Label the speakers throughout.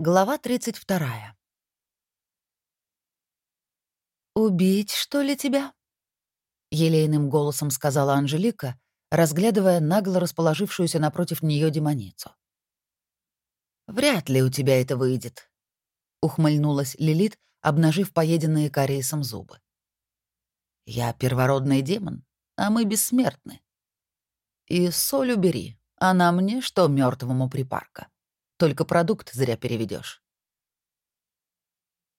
Speaker 1: Глава 32. «Убить, что ли, тебя?» — елейным голосом сказала Анжелика, разглядывая нагло расположившуюся напротив нее демоницу. «Вряд ли у тебя это выйдет», — ухмыльнулась Лилит, обнажив поеденные кариесом зубы. «Я первородный демон, а мы бессмертны. И соль убери, она мне, что мертвому припарка. Только продукт зря переведешь.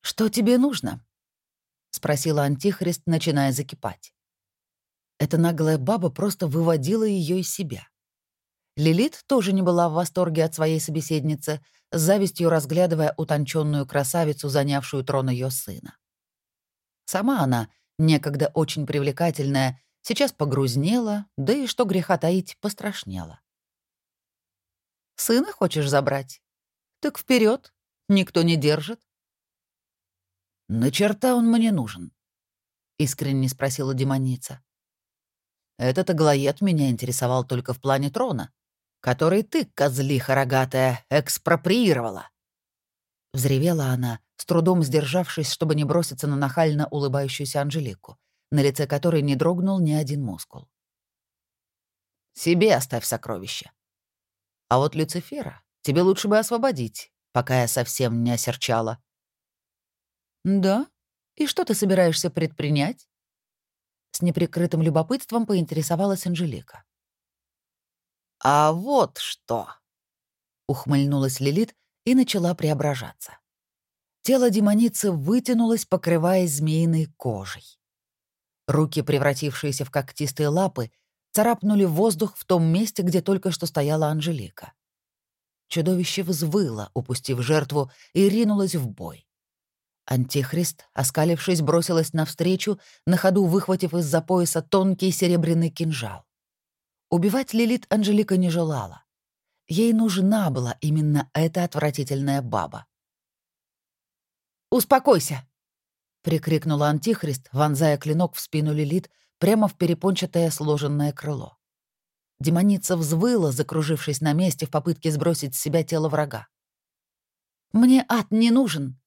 Speaker 1: «Что тебе нужно?» — спросила Антихрист, начиная закипать. Эта наглая баба просто выводила ее из себя. Лилит тоже не была в восторге от своей собеседницы, с завистью разглядывая утонченную красавицу, занявшую трон ее сына. Сама она, некогда очень привлекательная, сейчас погрузнела, да и, что греха таить, пострашнела. Сына хочешь забрать? Так вперед, никто не держит. На черта он мне нужен? Искренне спросила демоница. Этот аглоед меня интересовал только в плане трона, который ты, козлиха рогатая, экспроприировала. Взревела она, с трудом сдержавшись, чтобы не броситься на нахально улыбающуюся Анжелику, на лице которой не дрогнул ни один мускул. «Себе оставь сокровища. А вот Люцифера тебе лучше бы освободить, пока я совсем не осерчала». «Да? И что ты собираешься предпринять?» С неприкрытым любопытством поинтересовалась Анжелика. «А вот что!» — ухмыльнулась Лилит и начала преображаться. Тело демоницы вытянулось, покрываясь змеиной кожей. Руки, превратившиеся в когтистые лапы, царапнули воздух в том месте, где только что стояла Анжелика. Чудовище взвыло, упустив жертву, и ринулось в бой. Антихрист, оскалившись, бросилась навстречу, на ходу выхватив из-за пояса тонкий серебряный кинжал. Убивать Лилит Анжелика не желала. Ей нужна была именно эта отвратительная баба. «Успокойся!» — прикрикнула Антихрист, вонзая клинок в спину Лилит, прямо в перепончатое сложенное крыло. Демоница взвыла, закружившись на месте в попытке сбросить с себя тело врага. «Мне ад не нужен.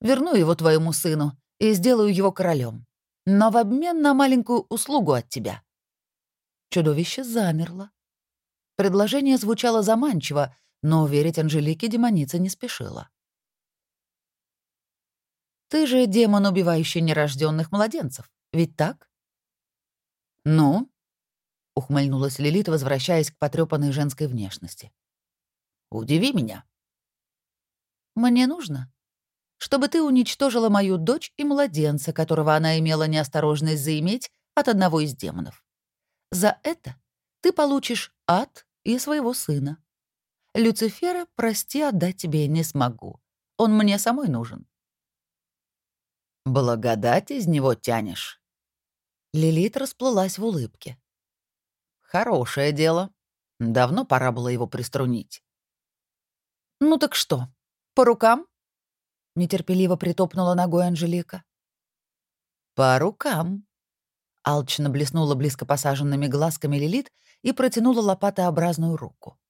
Speaker 1: Верну его твоему сыну и сделаю его королем, но в обмен на маленькую услугу от тебя». Чудовище замерло. Предложение звучало заманчиво, но верить Анжелике демоница не спешила. «Ты же демон, убивающий нерожденных младенцев, ведь так?» «Ну?» — ухмыльнулась Лилит, возвращаясь к потрёпанной женской внешности. «Удиви меня». «Мне нужно, чтобы ты уничтожила мою дочь и младенца, которого она имела неосторожность заиметь от одного из демонов. За это ты получишь ад и своего сына. Люцифера, прости, отдать тебе не смогу. Он мне самой нужен». «Благодать из него тянешь», Лилит расплылась в улыбке. «Хорошее дело. Давно пора было его приструнить». «Ну так что, по рукам?» — нетерпеливо притопнула ногой Анжелика. «По рукам», — алчно блеснула близко посаженными глазками Лилит и протянула лопатообразную руку.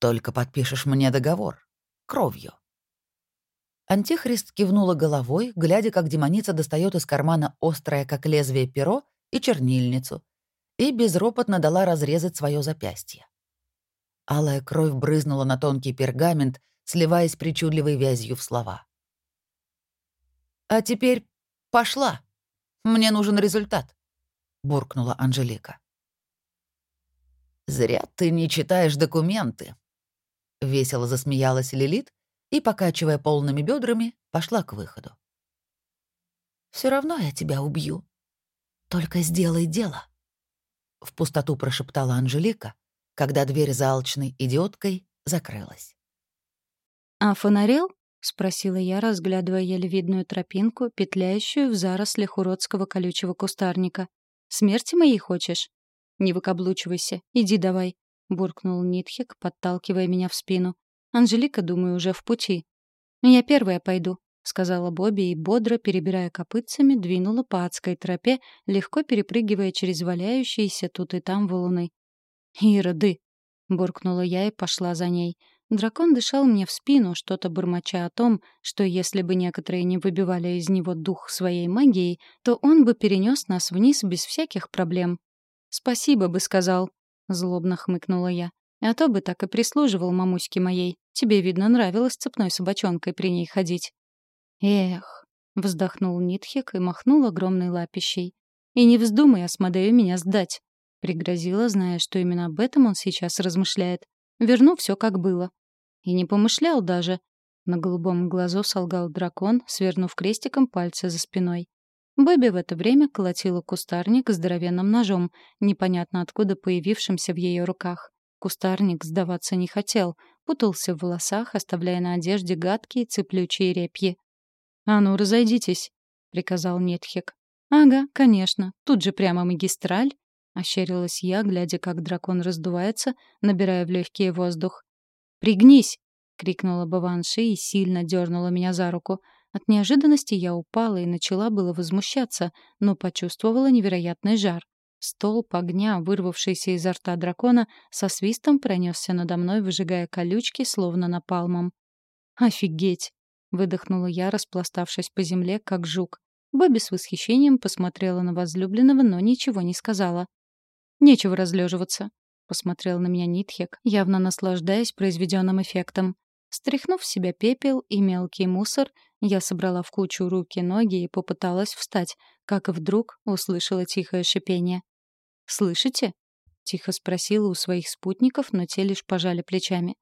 Speaker 1: «Только подпишешь мне договор. Кровью». Антихрист кивнула головой, глядя, как демоница достает из кармана острое, как лезвие, перо и чернильницу, и безропотно дала разрезать свое запястье. Алая кровь брызнула на тонкий пергамент, сливаясь причудливой вязью в слова. «А теперь пошла. Мне нужен результат», — буркнула Анжелика. «Зря ты не читаешь документы», — весело засмеялась Лилит, и, покачивая полными бедрами, пошла к выходу. Все равно я тебя убью. Только сделай дело», — в пустоту прошептала Анжелика, когда дверь за алчной идиоткой закрылась.
Speaker 2: «А фонарел?» — спросила я, разглядывая еле видную тропинку, петляющую в зарослях уродского колючего кустарника. «Смерти моей хочешь?» «Не выкаблучивайся, иди давай», — буркнул Нитхик, подталкивая меня в спину. Анжелика, думаю, уже в пути. «Я первая пойду», — сказала Бобби и, бодро перебирая копытцами, двинула по адской тропе, легко перепрыгивая через валяющиеся тут и там валуны. «Ироды!» — буркнула я и пошла за ней. Дракон дышал мне в спину, что-то бормоча о том, что если бы некоторые не выбивали из него дух своей магией, то он бы перенес нас вниз без всяких проблем. «Спасибо бы сказал», — злобно хмыкнула я. «А то бы так и прислуживал мамуське моей. Тебе, видно, нравилось цепной собачонкой при ней ходить». «Эх», — вздохнул Нитхик и махнул огромной лапищей. «И не вздумай, Асмодею, меня сдать», — пригрозила, зная, что именно об этом он сейчас размышляет. Верну все как было. И не помышлял даже. На голубом глазу солгал дракон, свернув крестиком пальцы за спиной. Бэби в это время колотила кустарник здоровенным ножом, непонятно откуда появившимся в ее руках. Кустарник сдаваться не хотел, путался в волосах, оставляя на одежде гадкие цеплючие репьи. «А ну, разойдитесь», — приказал Нетхик. «Ага, конечно, тут же прямо магистраль, Ощерилась я, глядя, как дракон раздувается, набирая в легкий воздух. «Пригнись!» — крикнула Баванши и сильно дернула меня за руку. От неожиданности я упала и начала было возмущаться, но почувствовала невероятный жар. Столб огня, вырвавшийся изо рта дракона, со свистом пронесся надо мной, выжигая колючки, словно напалмом. «Офигеть!» — выдохнула я, распластавшись по земле, как жук. Бобби с восхищением посмотрела на возлюбленного, но ничего не сказала. «Нечего разлеживаться», — посмотрел на меня Нитхек, явно наслаждаясь произведенным эффектом. Стряхнув в себя пепел и мелкий мусор, я собрала в кучу руки, ноги и попыталась встать, как вдруг услышала тихое шипение. «Слышите?» — тихо спросила у своих спутников, но те лишь пожали плечами.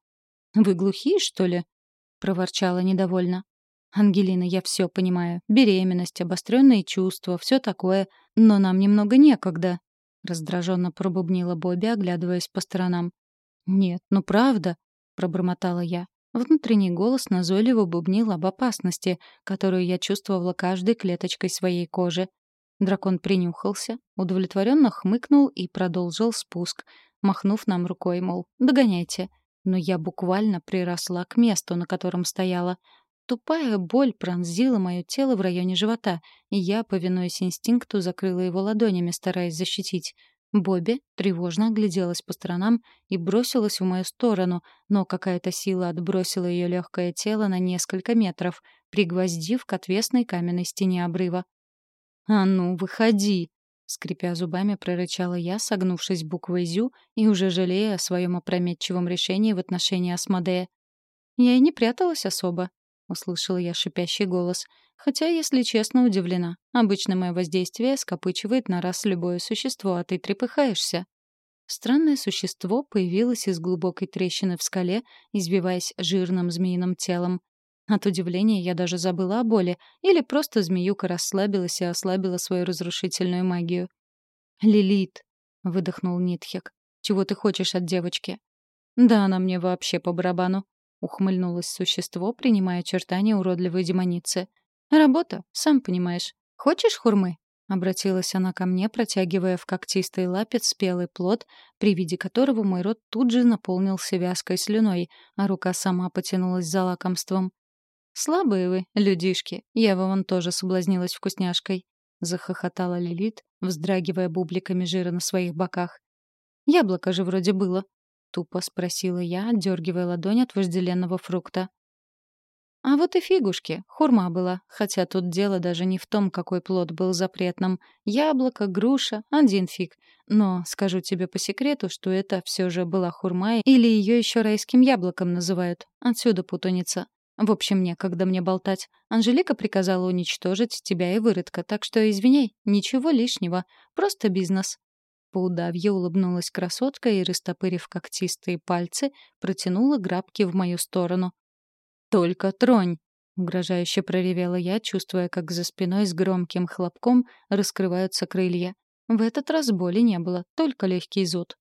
Speaker 2: «Вы глухие, что ли?» — проворчала недовольно. «Ангелина, я все понимаю. Беременность, обостренные чувства, все такое. Но нам немного некогда раздраженно пробубнила Бобби, оглядываясь по сторонам. «Нет, ну правда», — пробормотала я. Внутренний голос назойливо бубнил об опасности, которую я чувствовала каждой клеточкой своей кожи. Дракон принюхался, удовлетворенно хмыкнул и продолжил спуск, махнув нам рукой, мол, догоняйте. Но я буквально приросла к месту, на котором стояла. Тупая боль пронзила мое тело в районе живота, и я, повинуясь инстинкту, закрыла его ладонями, стараясь защитить. Бобби тревожно огляделась по сторонам и бросилась в мою сторону, но какая-то сила отбросила ее легкое тело на несколько метров, пригвоздив к отвесной каменной стене обрыва. «А ну, выходи!» — скрипя зубами, прорычала я, согнувшись буквой «зю» и уже жалея о своем опрометчивом решении в отношении Асмодея. Я и не пряталась особо. — услышала я шипящий голос. Хотя, если честно, удивлена. Обычно мое воздействие скопычивает на раз любое существо, а ты трепыхаешься. Странное существо появилось из глубокой трещины в скале, избиваясь жирным змеиным телом. От удивления я даже забыла о боли, или просто змеюка расслабилась и ослабила свою разрушительную магию. «Лилит», — выдохнул Нитхек, — «чего ты хочешь от девочки?» «Да она мне вообще по барабану ухмыльнулось существо, принимая очертания уродливой демоницы. «Работа, сам понимаешь. Хочешь хурмы?» Обратилась она ко мне, протягивая в когтистой лапе спелый плод, при виде которого мой рот тут же наполнился вязкой слюной, а рука сама потянулась за лакомством. «Слабые вы, людишки, я вон тоже соблазнилась вкусняшкой», — захохотала Лилит, вздрагивая бубликами жира на своих боках. «Яблоко же вроде было», тупо спросила я, отдергивая ладонь от вожделенного фрукта. А вот и фигушки, хурма была, хотя тут дело даже не в том, какой плод был запретным. Яблоко, груша, один фиг. Но скажу тебе по секрету, что это все же была хурма, или ее еще райским яблоком называют. Отсюда путаница. В общем, некогда мне болтать. Анжелика приказала уничтожить тебя и выродка, так что извиняй, ничего лишнего. Просто бизнес по удавье улыбнулась красотка и, растопырив когтистые пальцы, протянула грабки в мою сторону. «Только тронь!» — угрожающе проревела я, чувствуя, как за спиной с громким хлопком раскрываются крылья. В этот раз боли не было, только легкий зуд.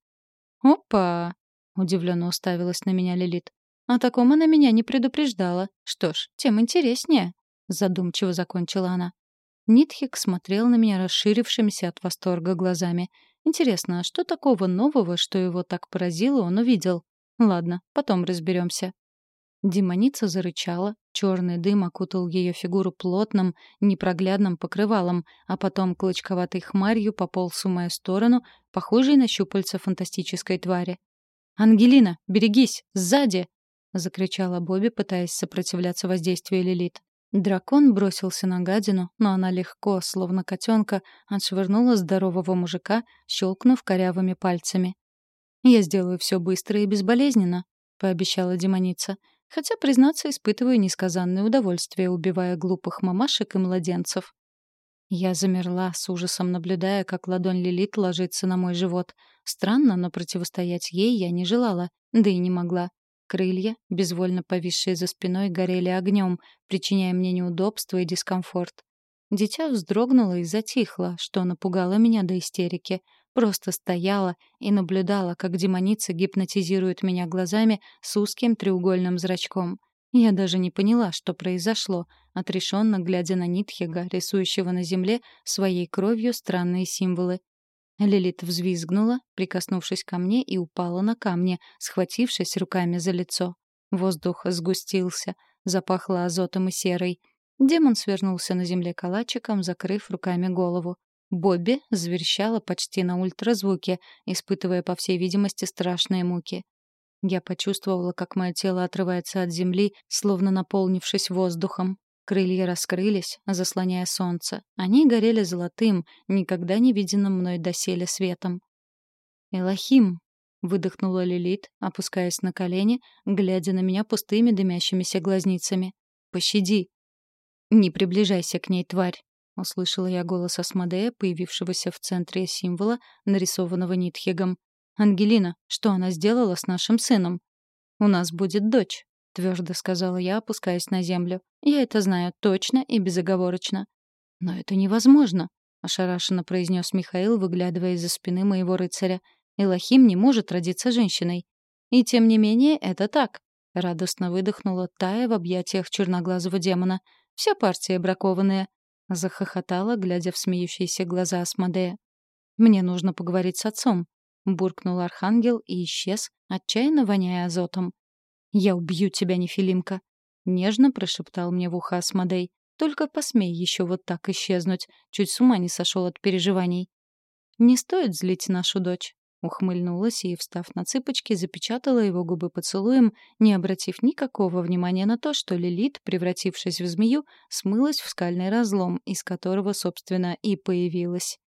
Speaker 2: «Опа!» — удивленно уставилась на меня Лилит. «О таком она меня не предупреждала. Что ж, тем интереснее», — задумчиво закончила она. Нитхик смотрел на меня расширившимися от восторга глазами. Интересно, а что такого нового, что его так поразило, он увидел? Ладно, потом разберемся. Демоница зарычала, черный дым окутал ее фигуру плотным, непроглядным покрывалом, а потом клочковатой хмарью пополз в мою сторону, похожей на щупальца фантастической твари. «Ангелина, берегись! Сзади!» закричала Бобби, пытаясь сопротивляться воздействию Лилит. Дракон бросился на гадину, но она легко, словно котенка, отшвырнула здорового мужика, щелкнув корявыми пальцами. «Я сделаю все быстро и безболезненно», — пообещала демоница. «Хотя, признаться, испытываю несказанное удовольствие, убивая глупых мамашек и младенцев». Я замерла, с ужасом наблюдая, как ладонь Лилит ложится на мой живот. Странно, но противостоять ей я не желала, да и не могла. Крылья, безвольно повисшие за спиной, горели огнем, причиняя мне неудобство и дискомфорт. Дитя вздрогнуло и затихло, что напугало меня до истерики. Просто стояла и наблюдала, как демоница гипнотизирует меня глазами с узким треугольным зрачком. Я даже не поняла, что произошло, отрешенно глядя на Нитхега, рисующего на земле своей кровью странные символы. Лилит взвизгнула, прикоснувшись ко мне, и упала на камни, схватившись руками за лицо. Воздух сгустился, запахло азотом и серой. Демон свернулся на земле калачиком, закрыв руками голову. Бобби заверещала почти на ультразвуке, испытывая, по всей видимости, страшные муки. Я почувствовала, как мое тело отрывается от земли, словно наполнившись воздухом. Крылья раскрылись, заслоняя солнце. Они горели золотым, никогда не виденным мной доселе светом. «Элохим!» — выдохнула Лилит, опускаясь на колени, глядя на меня пустыми дымящимися глазницами. «Пощади!» «Не приближайся к ней, тварь!» — услышала я голос Асмодея, появившегося в центре символа, нарисованного Нитхегом. «Ангелина, что она сделала с нашим сыном?» «У нас будет дочь», — твердо сказала я, опускаясь на землю. «Я это знаю точно и безоговорочно». «Но это невозможно», — ошарашенно произнес Михаил, выглядывая из-за спины моего рыцаря. «Элохим не может родиться женщиной». «И тем не менее это так», — радостно выдохнула Тая в объятиях черноглазого демона. «Вся партия бракованная», — захохотала, глядя в смеющиеся глаза Асмодея. «Мне нужно поговорить с отцом», — буркнул архангел и исчез, отчаянно воняя азотом. «Я убью тебя, Нефилимка!» — нежно прошептал мне в ухо Асмодей. «Только посмей еще вот так исчезнуть. Чуть с ума не сошел от переживаний». «Не стоит злить нашу дочь», — ухмыльнулась и, встав на цыпочки, запечатала его губы поцелуем, не обратив никакого внимания на то, что Лилит, превратившись в змею, смылась в скальный разлом, из которого, собственно, и появилась.